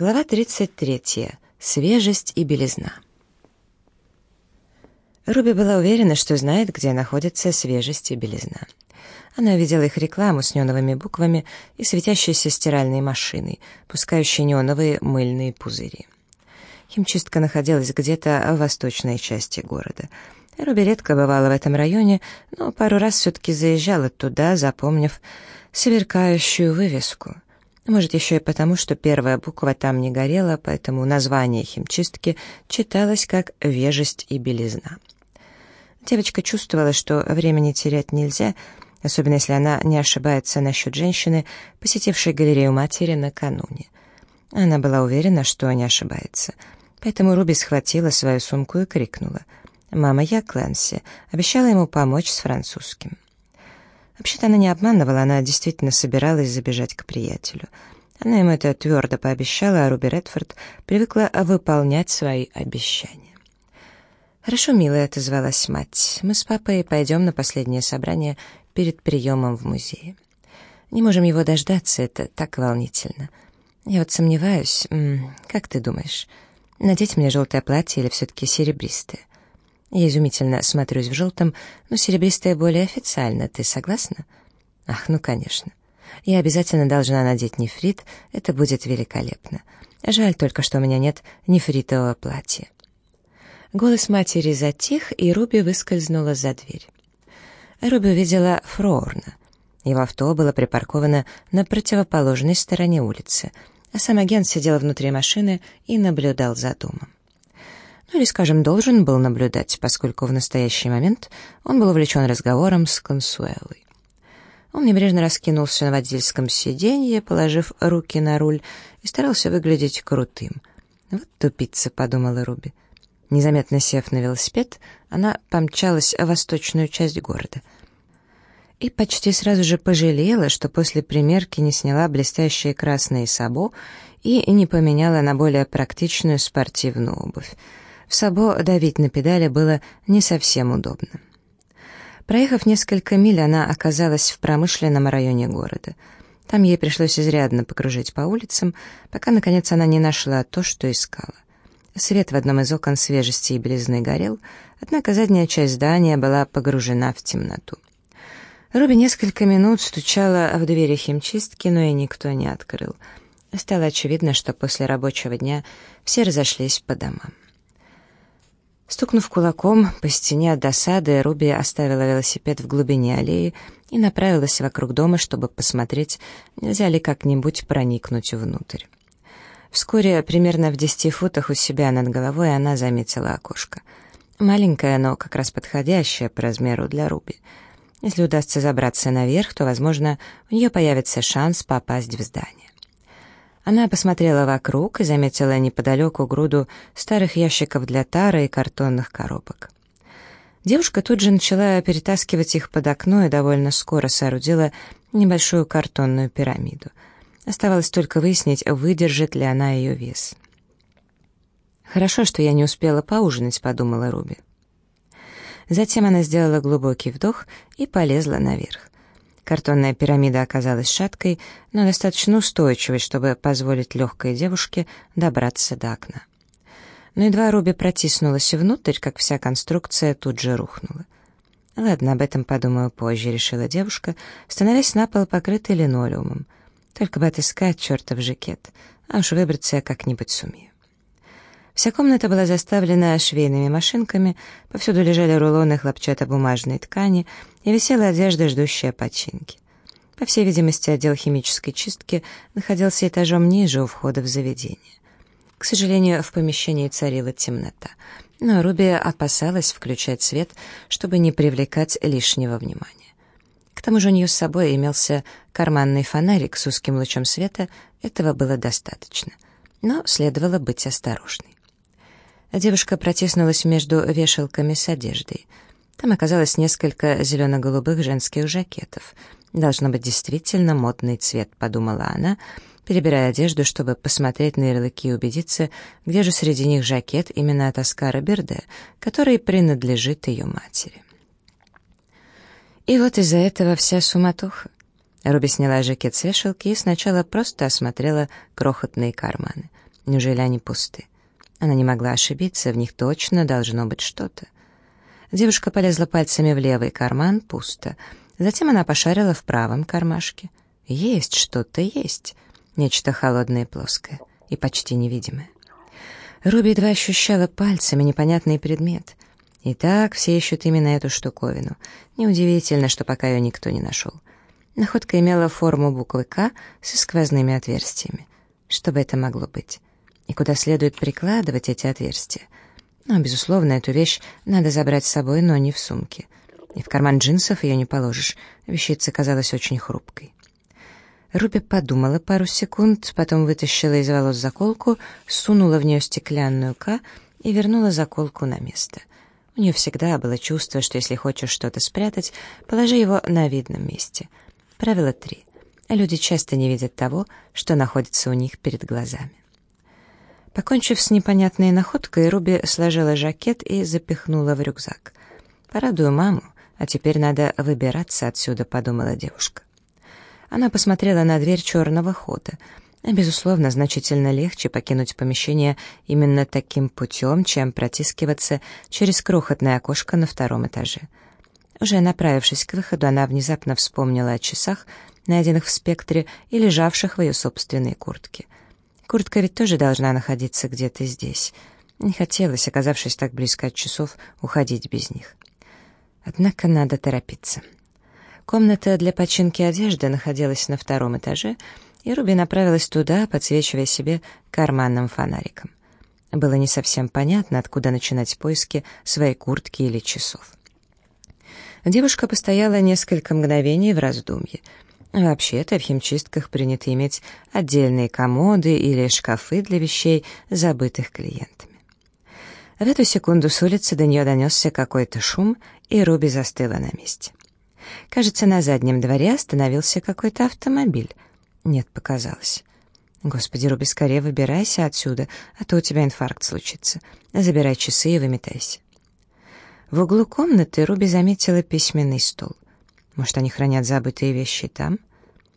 Глава 33. Свежесть и белизна. Руби была уверена, что знает, где находится свежесть и белизна. Она видела их рекламу с неоновыми буквами и светящейся стиральной машиной, пускающей неоновые мыльные пузыри. Химчистка находилась где-то в восточной части города. Руби редко бывала в этом районе, но пару раз все-таки заезжала туда, запомнив сверкающую вывеску — может, еще и потому, что первая буква там не горела, поэтому название химчистки читалось как «вежесть и белизна». Девочка чувствовала, что времени терять нельзя, особенно если она не ошибается насчет женщины, посетившей галерею матери накануне. Она была уверена, что не ошибается. Поэтому Руби схватила свою сумку и крикнула. «Мама, я Клэнси. Обещала ему помочь с французским». Вообще-то она не обманывала, она действительно собиралась забежать к приятелю. Она ему это твердо пообещала, а Руби Редфорд привыкла выполнять свои обещания. «Хорошо, милая», — отозвалась мать, — «мы с папой пойдем на последнее собрание перед приемом в музее. Не можем его дождаться, это так волнительно. Я вот сомневаюсь, как ты думаешь, надеть мне желтое платье или все-таки серебристое? Я изумительно смотрюсь в желтом, но серебристое более официально, ты согласна? Ах, ну конечно. Я обязательно должна надеть нефрит, это будет великолепно. Жаль только, что у меня нет нефритового платья. Голос матери затих, и Руби выскользнула за дверь. Руби увидела Фроорна. Его авто было припарковано на противоположной стороне улицы, а сам агент сидел внутри машины и наблюдал за домом ну или, скажем, должен был наблюдать, поскольку в настоящий момент он был увлечен разговором с Консуэлой. Он небрежно раскинулся на водительском сиденье, положив руки на руль, и старался выглядеть крутым. «Вот тупица», — подумала Руби. Незаметно сев на велосипед, она помчалась в восточную часть города. И почти сразу же пожалела, что после примерки не сняла блестящие красные сабо и не поменяла на более практичную спортивную обувь. В Сабо давить на педали было не совсем удобно. Проехав несколько миль, она оказалась в промышленном районе города. Там ей пришлось изрядно покружить по улицам, пока, наконец, она не нашла то, что искала. Свет в одном из окон свежести и белизны горел, однако задняя часть здания была погружена в темноту. Руби несколько минут стучала в двери химчистки, но и никто не открыл. Стало очевидно, что после рабочего дня все разошлись по домам. Стукнув кулаком по стене от досады, Руби оставила велосипед в глубине аллеи и направилась вокруг дома, чтобы посмотреть, нельзя ли как-нибудь проникнуть внутрь. Вскоре, примерно в десяти футах у себя над головой, она заметила окошко. Маленькое, но как раз подходящее по размеру для Руби. Если удастся забраться наверх, то, возможно, у нее появится шанс попасть в здание. Она посмотрела вокруг и заметила неподалеку груду старых ящиков для тара и картонных коробок. Девушка тут же начала перетаскивать их под окно и довольно скоро соорудила небольшую картонную пирамиду. Оставалось только выяснить, выдержит ли она ее вес. «Хорошо, что я не успела поужинать», — подумала Руби. Затем она сделала глубокий вдох и полезла наверх. Картонная пирамида оказалась шаткой, но достаточно устойчивой, чтобы позволить легкой девушке добраться до окна. Но едва Руби протиснулась внутрь, как вся конструкция тут же рухнула. «Ладно, об этом подумаю позже», — решила девушка, становясь на пол, покрытой линолеумом. «Только бы отыскать чертов жакет, а уж выбраться я как-нибудь сумею». Вся комната была заставлена швейными машинками, повсюду лежали рулоны хлопчатобумажной ткани и висела одежда, ждущая починки. По всей видимости, отдел химической чистки находился этажом ниже у входа в заведение. К сожалению, в помещении царила темнота, но Руби опасалась включать свет, чтобы не привлекать лишнего внимания. К тому же у нее с собой имелся карманный фонарик с узким лучом света, этого было достаточно. Но следовало быть осторожной. Девушка протиснулась между вешалками с одеждой. Там оказалось несколько зелено-голубых женских жакетов. «Должно быть действительно модный цвет», — подумала она, перебирая одежду, чтобы посмотреть на ярлыки и убедиться, где же среди них жакет именно от Оскара Берде, который принадлежит ее матери. И вот из-за этого вся суматоха. Руби сняла жакет с вешалки и сначала просто осмотрела крохотные карманы. Неужели они пусты? Она не могла ошибиться, в них точно должно быть что-то. Девушка полезла пальцами в левый карман, пусто. Затем она пошарила в правом кармашке. Есть что-то, есть. Нечто холодное и плоское, и почти невидимое. Руби едва ощущала пальцами непонятный предмет. Итак, все ищут именно эту штуковину. Неудивительно, что пока ее никто не нашел. Находка имела форму буквы «К» со сквозными отверстиями. Что бы это могло быть? И куда следует прикладывать эти отверстия? Ну, безусловно, эту вещь надо забрать с собой, но не в сумке. И в карман джинсов ее не положишь. Вещица казалась очень хрупкой. Руби подумала пару секунд, потом вытащила из волос заколку, сунула в нее стеклянную «К» и вернула заколку на место. У нее всегда было чувство, что если хочешь что-то спрятать, положи его на видном месте. Правило три. Люди часто не видят того, что находится у них перед глазами. Покончив с непонятной находкой, Руби сложила жакет и запихнула в рюкзак. «Порадую маму, а теперь надо выбираться отсюда», — подумала девушка. Она посмотрела на дверь черного хода. Безусловно, значительно легче покинуть помещение именно таким путем, чем протискиваться через крохотное окошко на втором этаже. Уже направившись к выходу, она внезапно вспомнила о часах, найденных в спектре и лежавших в ее собственной куртке. Куртка ведь тоже должна находиться где-то здесь. Не хотелось, оказавшись так близко от часов, уходить без них. Однако надо торопиться. Комната для починки одежды находилась на втором этаже, и Руби направилась туда, подсвечивая себе карманным фонариком. Было не совсем понятно, откуда начинать поиски своей куртки или часов. Девушка постояла несколько мгновений в раздумье. Вообще-то в химчистках принято иметь отдельные комоды или шкафы для вещей, забытых клиентами. В эту секунду с улицы до нее донесся какой-то шум, и Руби застыла на месте. Кажется, на заднем дворе остановился какой-то автомобиль. Нет, показалось. Господи, Руби, скорее выбирайся отсюда, а то у тебя инфаркт случится. Забирай часы и выметайся. В углу комнаты Руби заметила письменный стол. Может, они хранят забытые вещи там?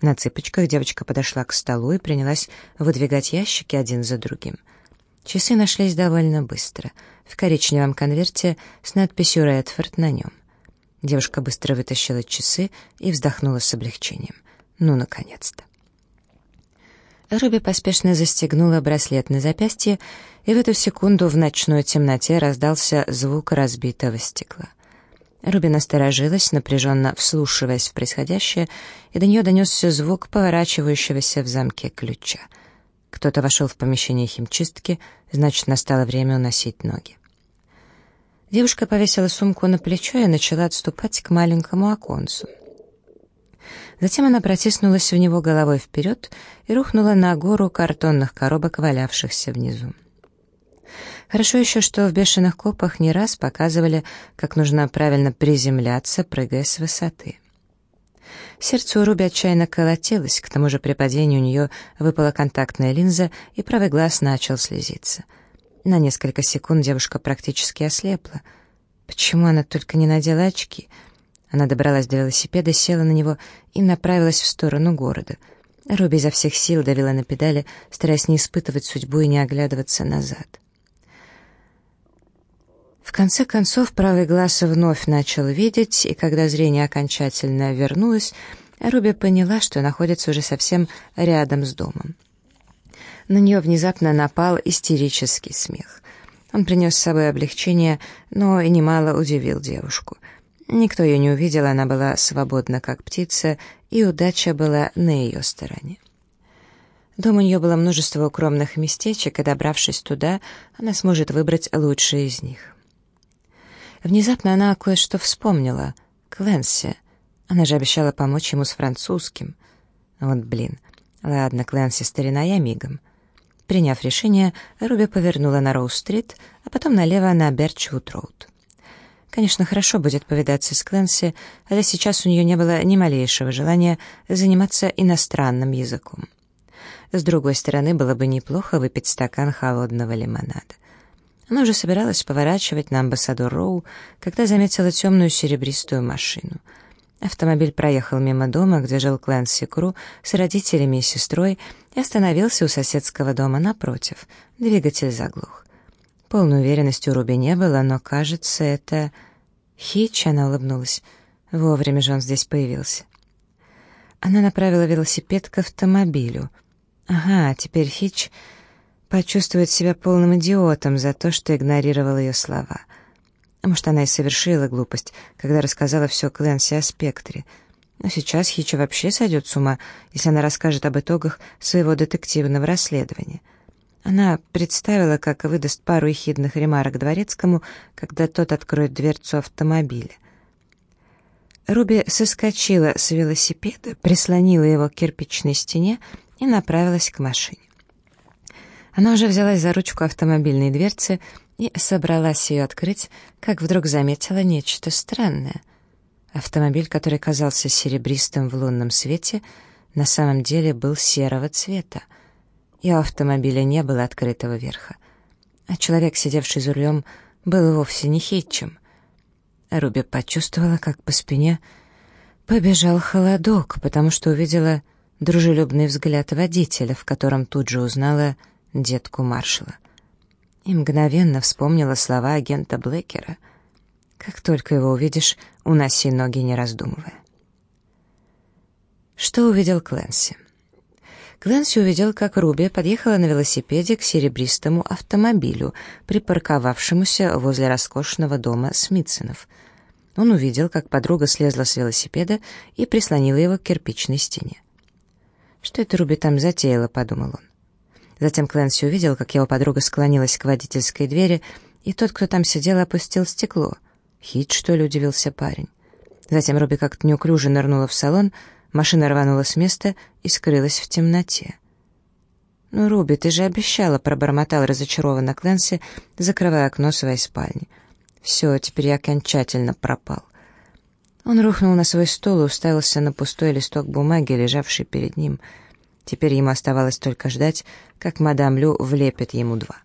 На цыпочках девочка подошла к столу и принялась выдвигать ящики один за другим. Часы нашлись довольно быстро, в коричневом конверте с надписью «Редфорд» на нем. Девушка быстро вытащила часы и вздохнула с облегчением. Ну, наконец-то. Руби поспешно застегнула браслет на запястье, и в эту секунду в ночной темноте раздался звук разбитого стекла. Руби насторожилась, напряженно вслушиваясь в происходящее, и до нее донесся звук поворачивающегося в замке ключа. Кто-то вошел в помещение химчистки, значит, настало время уносить ноги. Девушка повесила сумку на плечо и начала отступать к маленькому оконцу. Затем она протиснулась в него головой вперед и рухнула на гору картонных коробок, валявшихся внизу. Хорошо еще, что в «Бешеных копах» не раз показывали, как нужно правильно приземляться, прыгая с высоты. Сердце у Руби отчаянно колотилось, к тому же при падении у нее выпала контактная линза, и правый глаз начал слезиться — на несколько секунд девушка практически ослепла. Почему она только не надела очки? Она добралась до велосипеда, села на него и направилась в сторону города. Руби изо всех сил давила на педали, стараясь не испытывать судьбу и не оглядываться назад. В конце концов, правый глаз вновь начал видеть, и когда зрение окончательно вернулось, Руби поняла, что находится уже совсем рядом с домом. На нее внезапно напал истерический смех. Он принес с собой облегчение, но и немало удивил девушку. Никто ее не увидел, она была свободна, как птица, и удача была на ее стороне. Дома у нее было множество укромных местечек, и, добравшись туда, она сможет выбрать лучшие из них. Внезапно она кое-что вспомнила. Кленси. Она же обещала помочь ему с французским. Вот блин. Ладно, Кленси, старина, я мигом. Приняв решение, Руби повернула на Роу-стрит, а потом налево на Берчвуд-роуд. Конечно, хорошо будет повидаться с Кленси, хотя сейчас у нее не было ни малейшего желания заниматься иностранным языком. С другой стороны, было бы неплохо выпить стакан холодного лимонада. Она уже собиралась поворачивать на амбассадор Роу, когда заметила темную серебристую машину. Автомобиль проехал мимо дома, где жил Клэнси Кру с родителями и сестрой, и остановился у соседского дома напротив. Двигатель заглух. Полной уверенности у Руби не было, но, кажется, это... Хич, она улыбнулась. Вовремя же он здесь появился. Она направила велосипед к автомобилю. Ага, теперь Хич почувствует себя полным идиотом за то, что игнорировал ее слова — а может, она и совершила глупость, когда рассказала все Клэнси о спектре. Но сейчас Хича вообще сойдет с ума, если она расскажет об итогах своего детективного расследования. Она представила, как выдаст пару ехидных ремарок дворецкому, когда тот откроет дверцу автомобиля. Руби соскочила с велосипеда, прислонила его к кирпичной стене и направилась к машине. Она уже взялась за ручку автомобильной дверцы и собралась ее открыть, как вдруг заметила нечто странное. Автомобиль, который казался серебристым в лунном свете, на самом деле был серого цвета, и у автомобиля не было открытого верха. А человек, сидевший за рулем, был вовсе не хитчем. Руби почувствовала, как по спине побежал холодок, потому что увидела дружелюбный взгляд водителя, в котором тут же узнала детку маршала и мгновенно вспомнила слова агента Блэкера. «Как только его увидишь, уноси ноги, не раздумывая». Что увидел Клэнси? Клэнси увидел, как Руби подъехала на велосипеде к серебристому автомобилю, припарковавшемуся возле роскошного дома Смитсонов. Он увидел, как подруга слезла с велосипеда и прислонила его к кирпичной стене. «Что это Руби там затеяла?» — подумал он. Затем Клэнси увидел, как его подруга склонилась к водительской двери, и тот, кто там сидел, опустил стекло. «Хит, что ли?» — удивился парень. Затем Руби как-то неуклюже нырнула в салон, машина рванула с места и скрылась в темноте. «Ну, Руби, ты же обещала», — пробормотал разочарованно Клэнси, закрывая окно своей спальни. «Все, теперь я окончательно пропал». Он рухнул на свой стол и уставился на пустой листок бумаги, лежавший перед ним — Теперь ему оставалось только ждать, как мадам Лю влепит ему два.